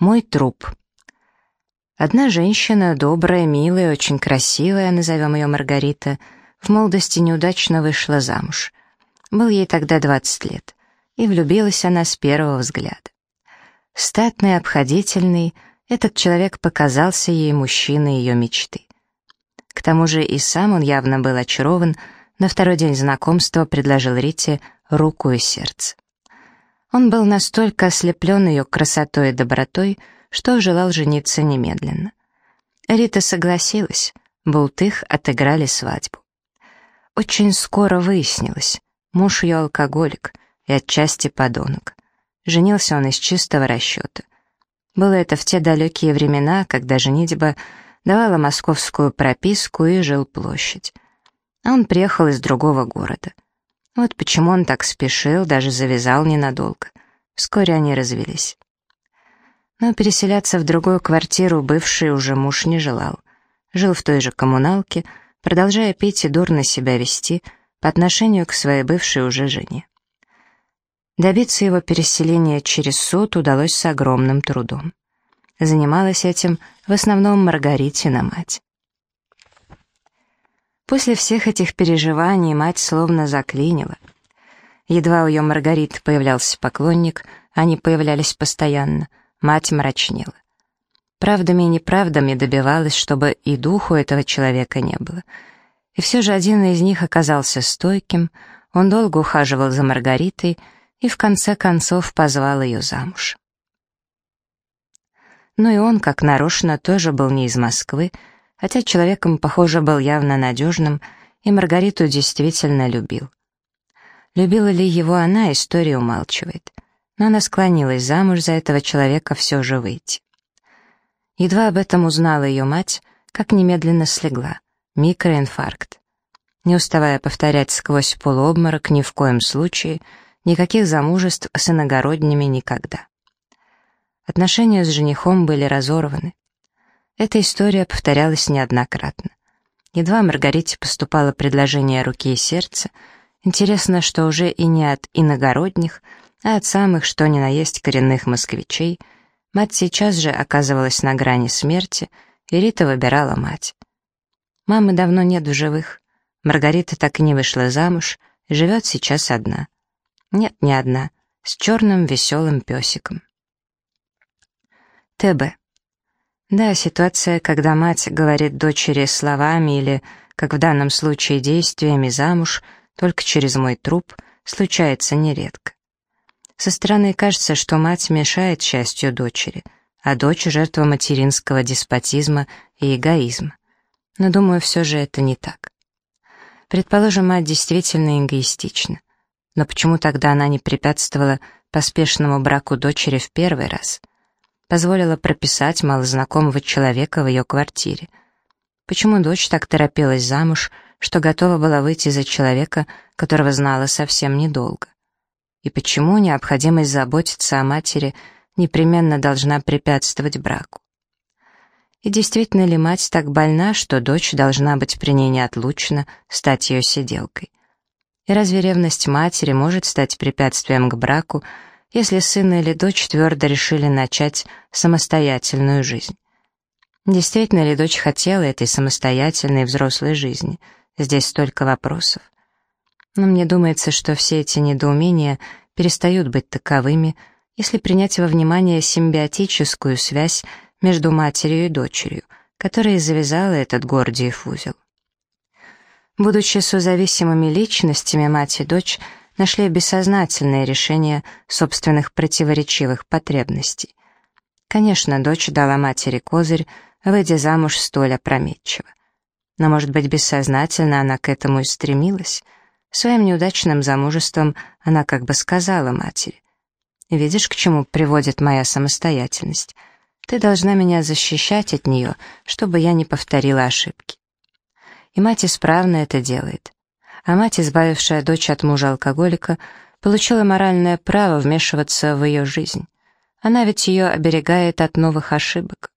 Мой труп. Одна женщина, добрая, милая, очень красивая, назовем ее Маргарита, в молодости неудачно вышла замуж. Был ей тогда 20 лет, и влюбилась она с первого взгляда. Статный, обходительный, этот человек показался ей мужчиной ее мечты. К тому же и сам он явно был очарован, на второй день знакомства предложил Рите руку и сердце. Он был настолько ослеплен ее красотой и добротой, что желал жениться немедленно. Рита согласилась, Бултых отыграли свадьбу. Очень скоро выяснилось, муж ее алкоголик и отчасти подонок. Женился он из чистого расчета. Было это в те далекие времена, когда женитьба давала московскую прописку и жил площадь. А он приехал из другого города — вот почему он так спешил, даже завязал ненадолго. Вскоре они развелись. Но переселяться в другую квартиру бывший уже муж не желал. Жил в той же коммуналке, продолжая пить и дурно себя вести по отношению к своей бывшей уже жене. Добиться его переселения через суд удалось с огромным трудом. Занималась этим в основном Маргаритина мать. После всех этих переживаний мать словно заклинила. Едва у ее Маргариты появлялся поклонник, они появлялись постоянно, мать мрачнела. Правдами и неправдами добивалась, чтобы и духу этого человека не было. И все же один из них оказался стойким, он долго ухаживал за Маргаритой и в конце концов позвал ее замуж. Но и он, как нарочно, тоже был не из Москвы, хотя человеком, похоже, был явно надежным, и Маргариту действительно любил. Любила ли его она, история умалчивает, но она склонилась замуж за этого человека все же выйти. Едва об этом узнала ее мать, как немедленно слегла. Микроинфаркт. Не уставая повторять сквозь полуобморок ни в коем случае, никаких замужеств с иногородними никогда. Отношения с женихом были разорваны. Эта история повторялась неоднократно. Едва Маргарите поступало предложение руки и сердца, интересно, что уже и не от иногородних, а от самых, что ни на есть, коренных москвичей, мать сейчас же оказывалась на грани смерти, и Рита выбирала мать. Мамы давно нет в живых. Маргарита так и не вышла замуж, живет сейчас одна. Нет, не одна, с черным веселым песиком. ТБ. Да, ситуация, когда мать говорит дочери словами или, как в данном случае, действиями замуж, только через мой труп, случается нередко. Со стороны кажется, что мать мешает счастью дочери, а дочь — жертва материнского деспотизма и эгоизма. Но, думаю, все же это не так. Предположим, мать действительно эгоистична. Но почему тогда она не препятствовала поспешному браку дочери в первый раз? Позволила прописать малознакомого человека в ее квартире. Почему дочь так торопилась замуж, что готова была выйти за человека, которого знала совсем недолго? И почему необходимость заботиться о матери непременно должна препятствовать браку? И действительно ли мать так больна, что дочь должна быть при ней неотлучно, стать ее сиделкой? И разве ревность матери может стать препятствием к браку, если сын или дочь твердо решили начать самостоятельную жизнь. Действительно ли дочь хотела этой самостоятельной взрослой жизни? Здесь столько вопросов. Но мне думается, что все эти недоумения перестают быть таковыми, если принять во внимание симбиотическую связь между матерью и дочерью, которая завязала этот Гордиев узел. Будучи созависимыми личностями, мать и дочь — нашли бессознательное решение собственных противоречивых потребностей. Конечно, дочь дала матери козырь, выйдя замуж столь опрометчиво. Но, может быть, бессознательно она к этому и стремилась. Своим неудачным замужеством она как бы сказала матери. «Видишь, к чему приводит моя самостоятельность? Ты должна меня защищать от нее, чтобы я не повторила ошибки». И мать исправно это делает а мать, избавившая дочь от мужа-алкоголика, получила моральное право вмешиваться в ее жизнь. Она ведь ее оберегает от новых ошибок.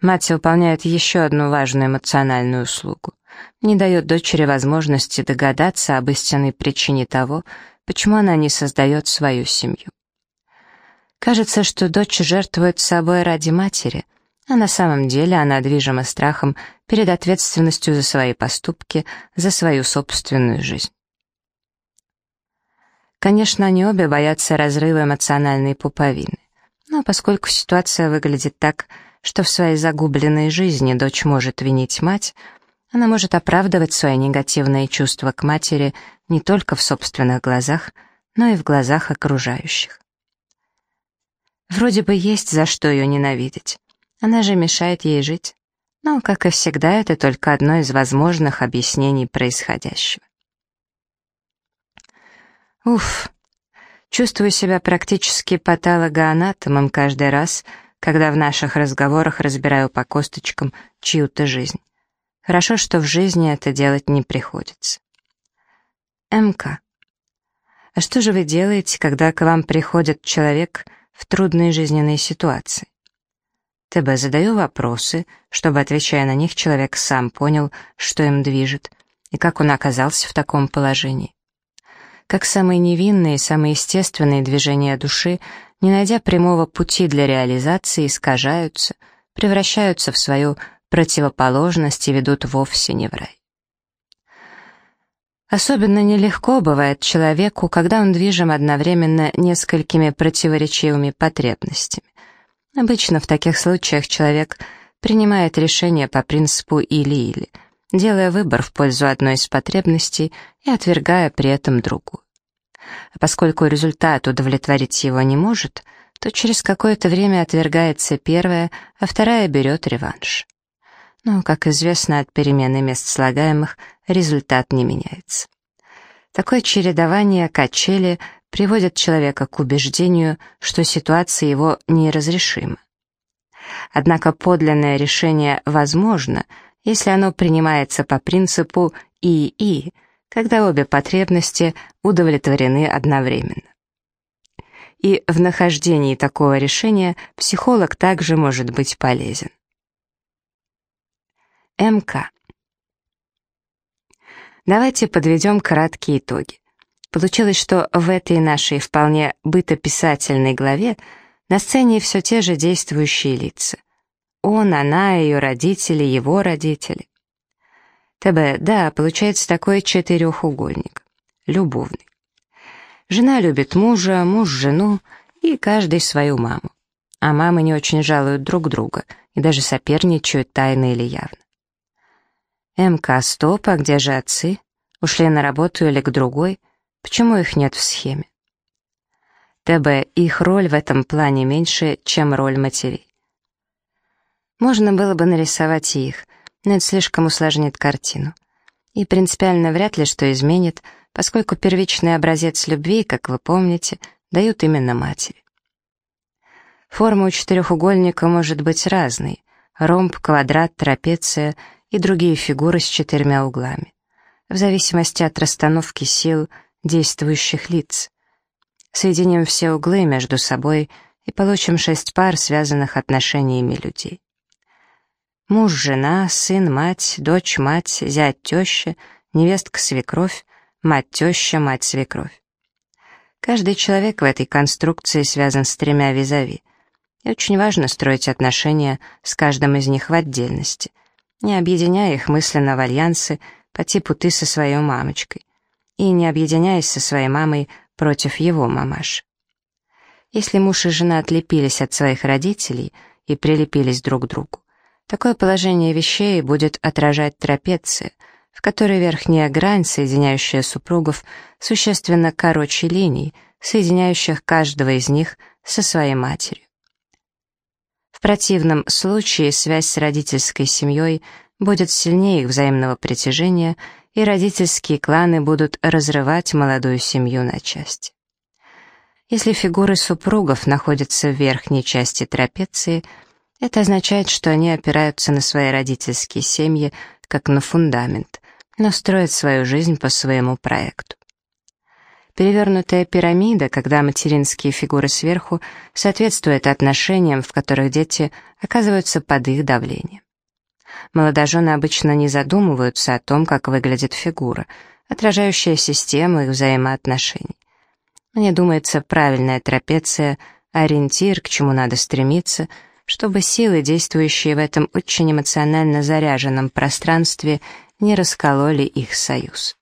Мать выполняет еще одну важную эмоциональную услугу. Не дает дочери возможности догадаться об истинной причине того, почему она не создает свою семью. Кажется, что дочь жертвует собой ради матери, а на самом деле она движима страхом перед ответственностью за свои поступки, за свою собственную жизнь. Конечно, они обе боятся разрыва эмоциональной пуповины. Но поскольку ситуация выглядит так, что в своей загубленной жизни дочь может винить мать, она может оправдывать свои негативные чувства к матери не только в собственных глазах, но и в глазах окружающих. Вроде бы есть за что ее ненавидеть. Она же мешает ей жить. Но, как и всегда, это только одно из возможных объяснений происходящего. Уф, чувствую себя практически патологоанатомом каждый раз, когда в наших разговорах разбираю по косточкам чью-то жизнь. Хорошо, что в жизни это делать не приходится. МК. А что же вы делаете, когда к вам приходит человек в трудной жизненной ситуации? ТБ задаю вопросы, чтобы, отвечая на них, человек сам понял, что им движет, и как он оказался в таком положении как самые невинные, самые естественные движения души, не найдя прямого пути для реализации, искажаются, превращаются в свою противоположность и ведут вовсе не в рай. Особенно нелегко бывает человеку, когда он движим одновременно несколькими противоречивыми потребностями. Обычно в таких случаях человек принимает решение по принципу «или-или», делая выбор в пользу одной из потребностей и отвергая при этом другую. А поскольку результат удовлетворить его не может, то через какое-то время отвергается первая, а вторая берет реванш. Но, как известно, от перемены мест слагаемых результат не меняется. Такое чередование качели приводит человека к убеждению, что ситуация его неразрешима. Однако подлинное решение возможно, если оно принимается по принципу «и-и», когда обе потребности удовлетворены одновременно. И в нахождении такого решения психолог также может быть полезен. МК. Давайте подведем краткие итоги. Получилось, что в этой нашей вполне бытописательной главе на сцене все те же действующие лица. Он, она, ее родители, его родители. ТБ, да, получается такой четырехугольник. Любовный. Жена любит мужа, муж жену, и каждый свою маму. А мамы не очень жалуют друг друга и даже соперничают тайно или явно. МК, стоп, а где же отцы? Ушли на работу или к другой? Почему их нет в схеме? ТБ, их роль в этом плане меньше, чем роль матерей. Можно было бы нарисовать их, но это слишком усложнит картину. И принципиально вряд ли что изменит, поскольку первичный образец любви, как вы помните, дают именно матери. Форма у четырехугольника может быть разной — ромб, квадрат, трапеция и другие фигуры с четырьмя углами, в зависимости от расстановки сил действующих лиц. Соединим все углы между собой и получим шесть пар, связанных отношениями людей. Муж, жена, сын, мать, дочь, мать, зять, теща, невестка, свекровь, мать, теща, мать, свекровь. Каждый человек в этой конструкции связан с тремя визави. И очень важно строить отношения с каждым из них в отдельности, не объединяя их мысленно в альянсы по типу «ты со своей мамочкой» и не объединяясь со своей мамой против его мамаши. Если муж и жена отлепились от своих родителей и прилепились друг к другу, Такое положение вещей будет отражать трапеция, в которой верхняя грань, соединяющая супругов, существенно короче линий, соединяющих каждого из них со своей матерью. В противном случае связь с родительской семьей будет сильнее их взаимного притяжения, и родительские кланы будут разрывать молодую семью на части. Если фигуры супругов находятся в верхней части трапеции – это означает, что они опираются на свои родительские семьи, как на фундамент, но строят свою жизнь по своему проекту. Перевернутая пирамида, когда материнские фигуры сверху соответствуют отношениям, в которых дети оказываются под их давлением. Молодожены обычно не задумываются о том, как выглядит фигура, отражающая систему их взаимоотношений. Мне думается, правильная трапеция ориентир, к чему надо стремиться, чтобы силы, действующие в этом очень эмоционально заряженном пространстве, не раскололи их союз.